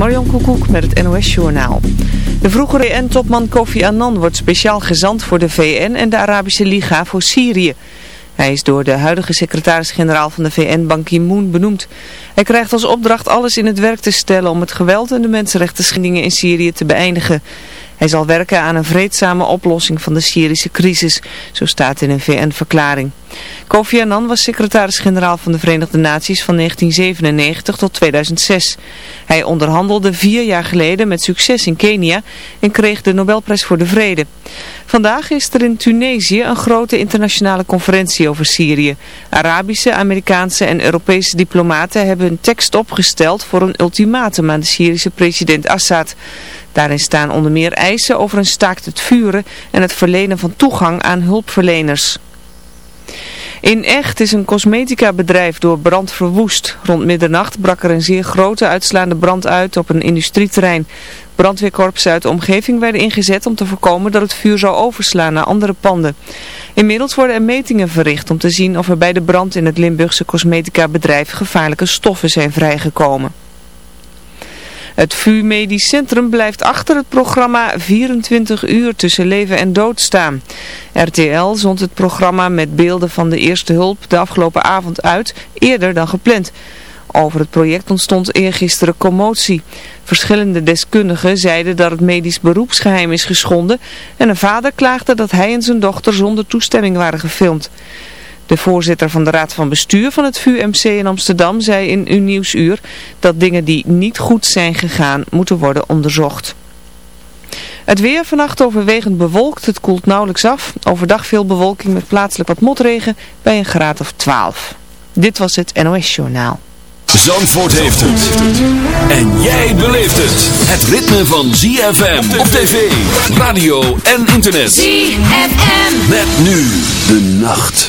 Marion Koekoek met het NOS Journaal. De vroegere VN-topman Kofi Annan wordt speciaal gezant voor de VN en de Arabische Liga voor Syrië. Hij is door de huidige secretaris-generaal van de VN, Ban Ki-moon, benoemd. Hij krijgt als opdracht alles in het werk te stellen om het geweld en de mensenrechten schendingen in Syrië te beëindigen. Hij zal werken aan een vreedzame oplossing van de Syrische crisis, zo staat in een VN-verklaring. Kofi Annan was secretaris-generaal van de Verenigde Naties van 1997 tot 2006. Hij onderhandelde vier jaar geleden met succes in Kenia en kreeg de Nobelprijs voor de Vrede. Vandaag is er in Tunesië een grote internationale conferentie over Syrië. Arabische, Amerikaanse en Europese diplomaten hebben een tekst opgesteld voor een ultimatum aan de Syrische president Assad. Daarin staan onder meer eisen over een staakt het vuren en het verlenen van toegang aan hulpverleners. In Echt is een cosmetica bedrijf door brand verwoest. Rond middernacht brak er een zeer grote uitslaande brand uit op een industrieterrein. Brandweerkorpsen uit de omgeving werden ingezet om te voorkomen dat het vuur zou overslaan naar andere panden. Inmiddels worden er metingen verricht om te zien of er bij de brand in het Limburgse cosmetica bedrijf gevaarlijke stoffen zijn vrijgekomen. Het VU Medisch Centrum blijft achter het programma 24 uur tussen leven en dood staan. RTL zond het programma met beelden van de eerste hulp de afgelopen avond uit, eerder dan gepland. Over het project ontstond eergisteren commotie. Verschillende deskundigen zeiden dat het medisch beroepsgeheim is geschonden en een vader klaagde dat hij en zijn dochter zonder toestemming waren gefilmd. De voorzitter van de Raad van Bestuur van het VUMC in Amsterdam zei in uw Nieuwsuur dat dingen die niet goed zijn gegaan moeten worden onderzocht. Het weer vannacht overwegend bewolkt, het koelt nauwelijks af. Overdag veel bewolking met plaatselijk wat motregen bij een graad of 12. Dit was het NOS Journaal. Zandvoort heeft het. En jij beleeft het. Het ritme van ZFM op tv, radio en internet. ZFM. Met nu de nacht.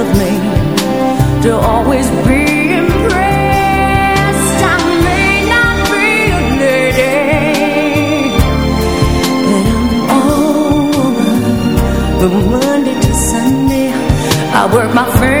to always be impressed. I may not be a lady, but I'm all woman. From Monday to Sunday, I work my.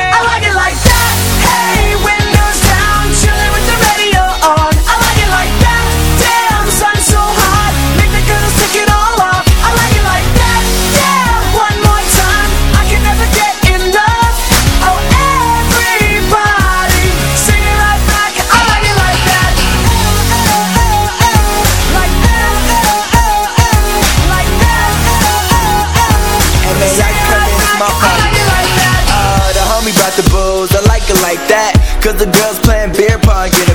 the girls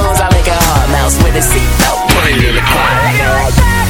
I make a hard mouse with a seatbelt. Put it in the car.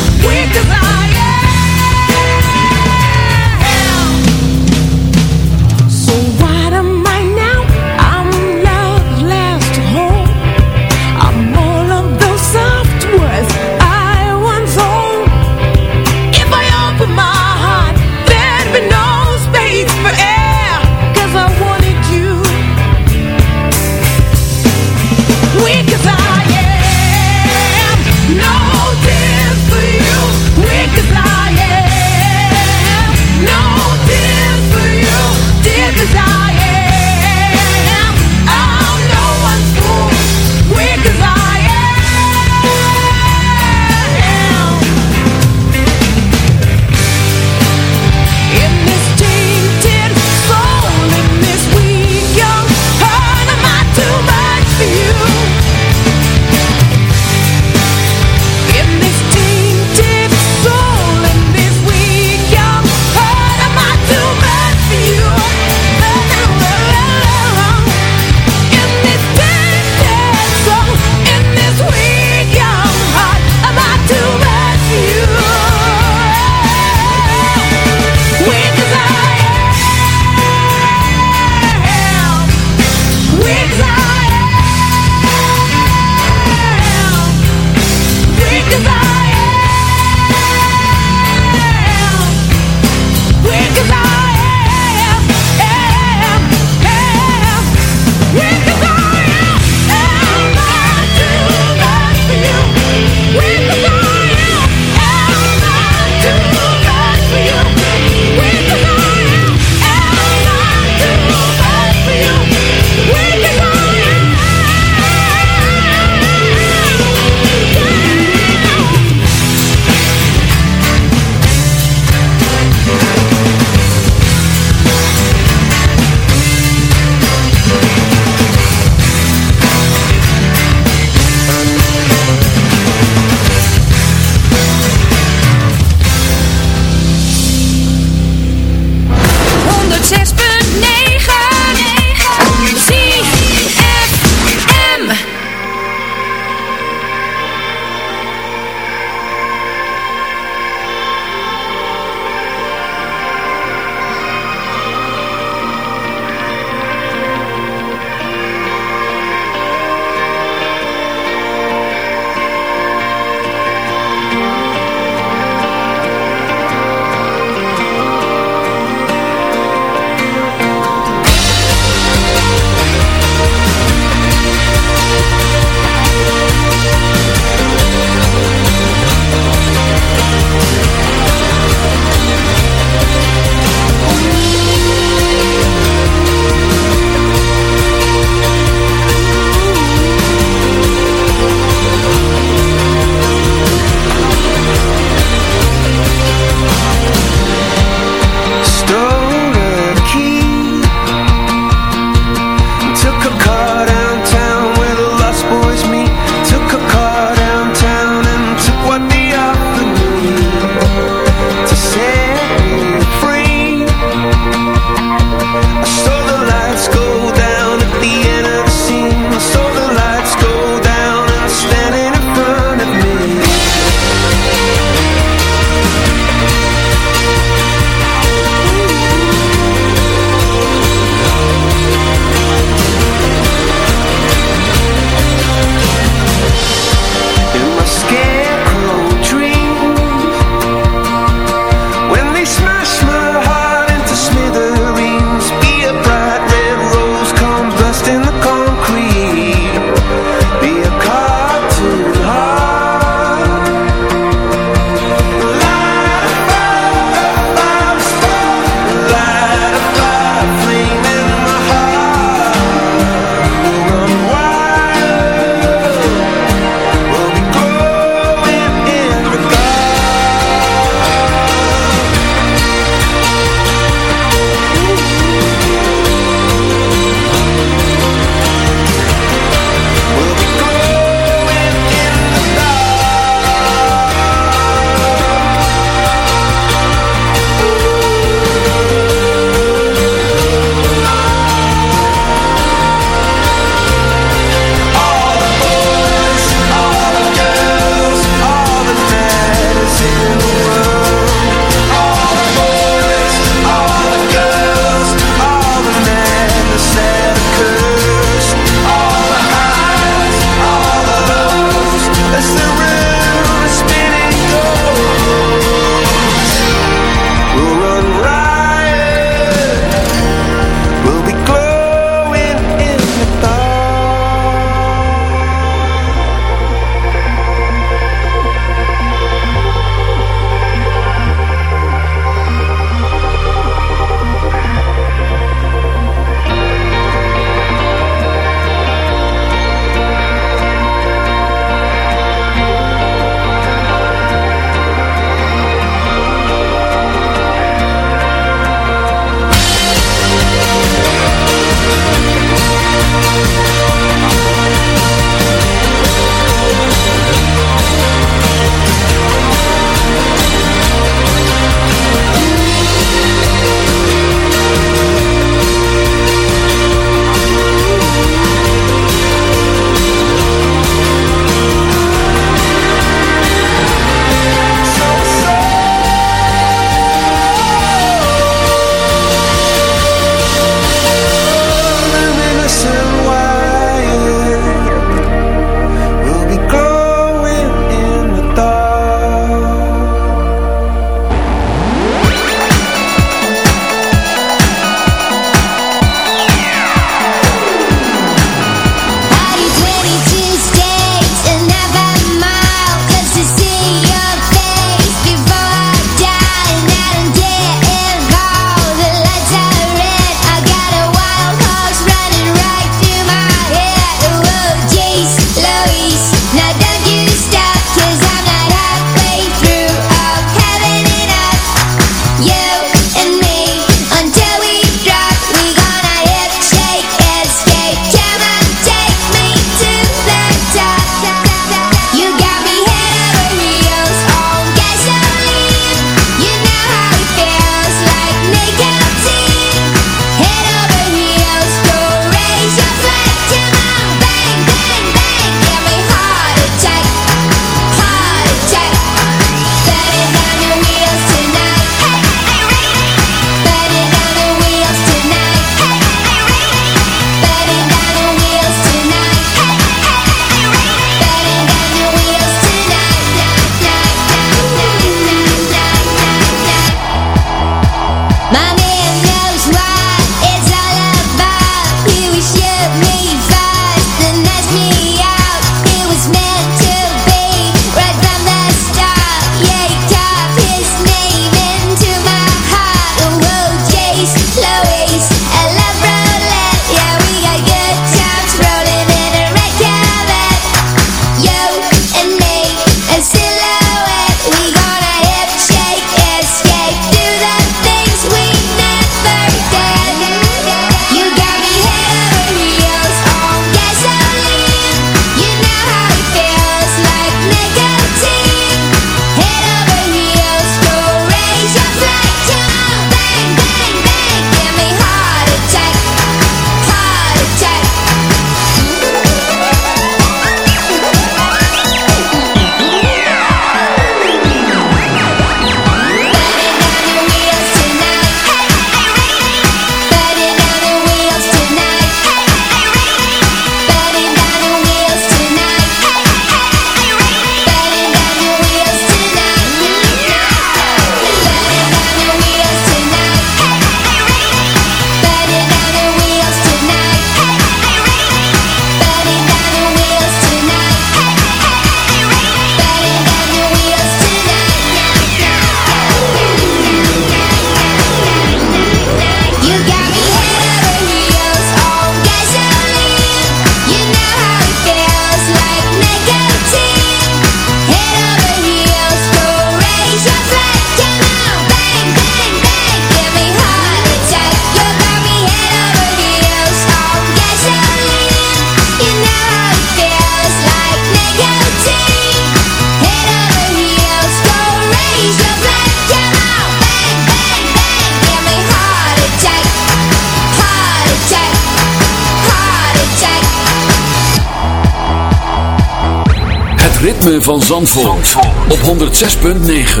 Zandvoort, op 106.9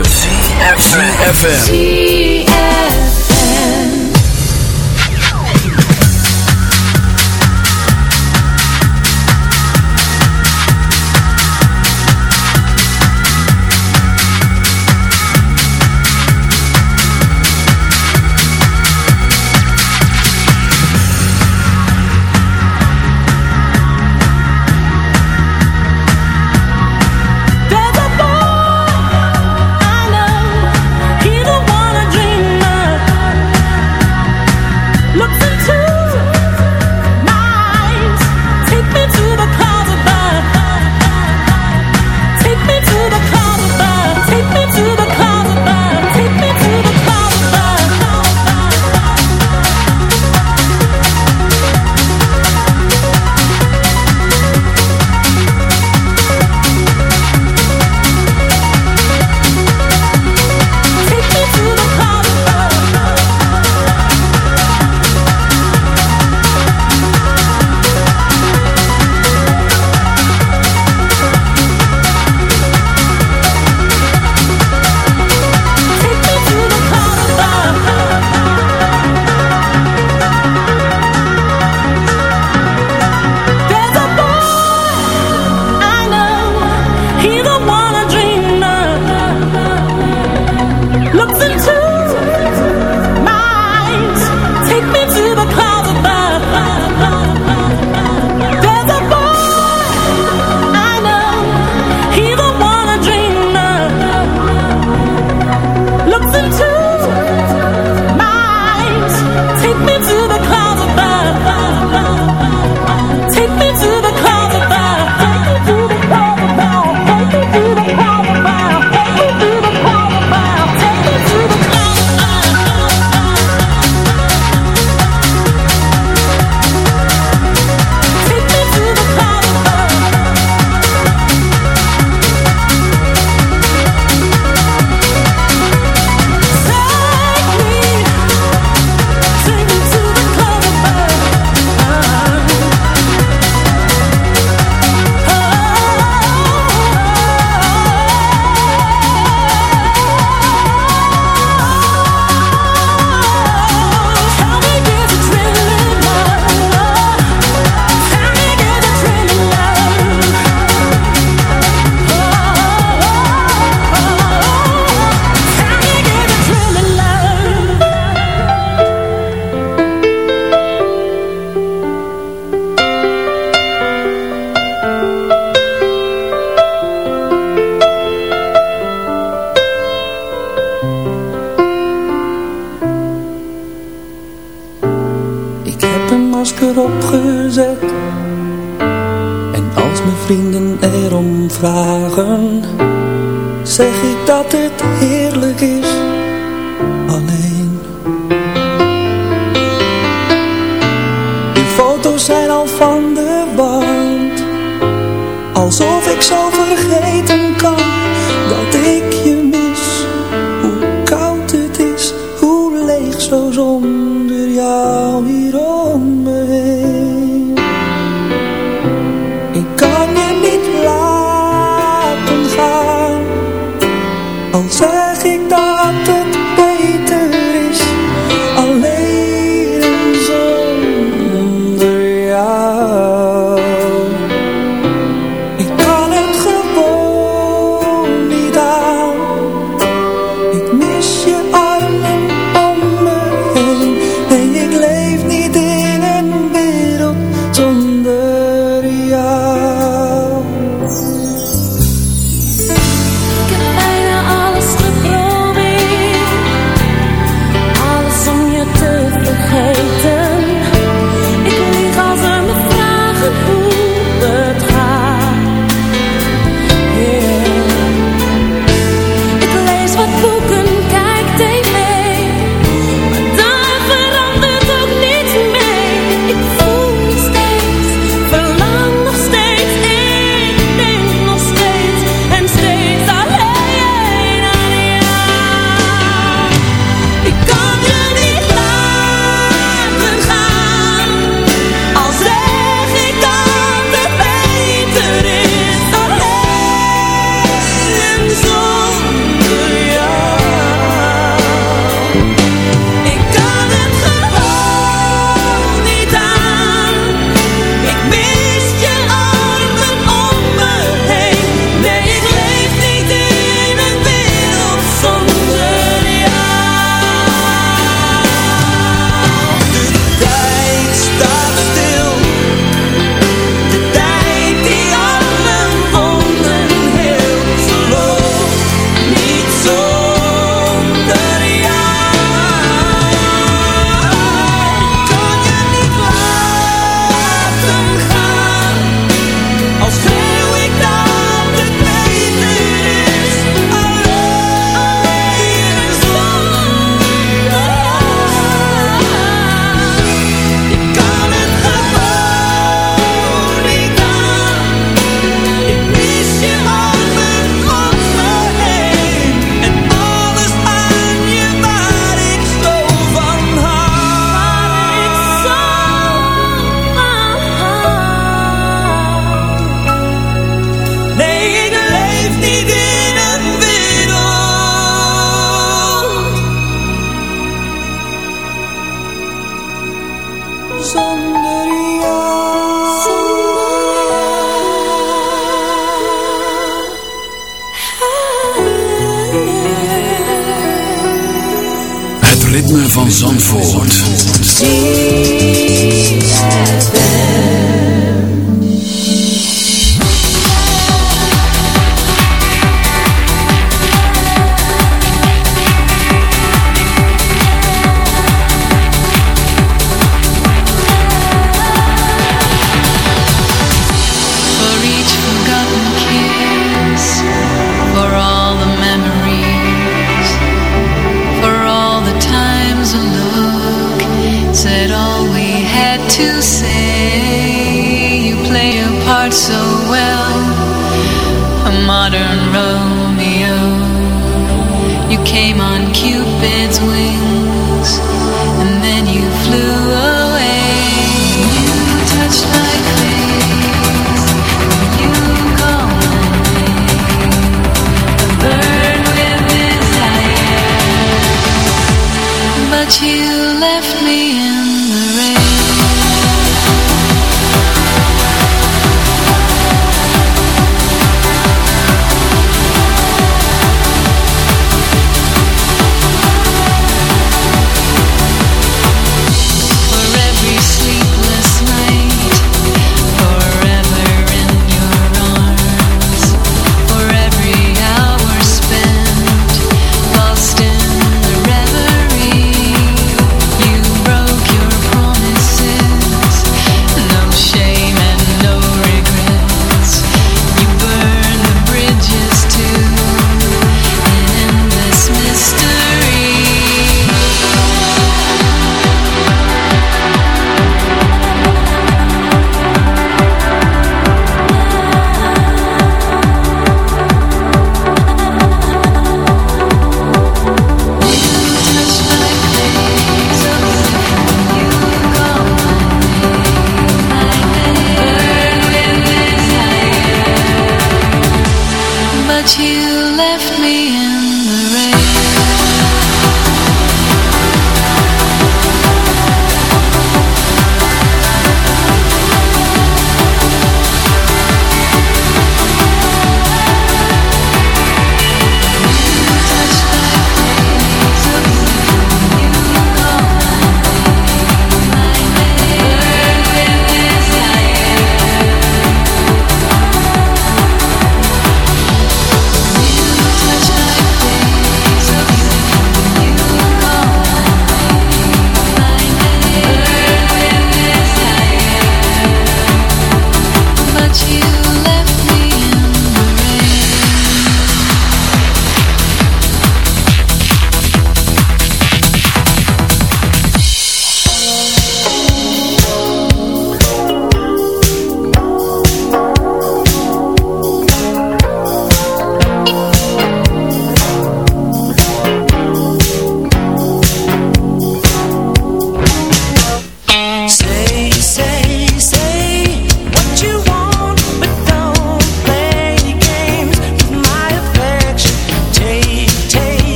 FM.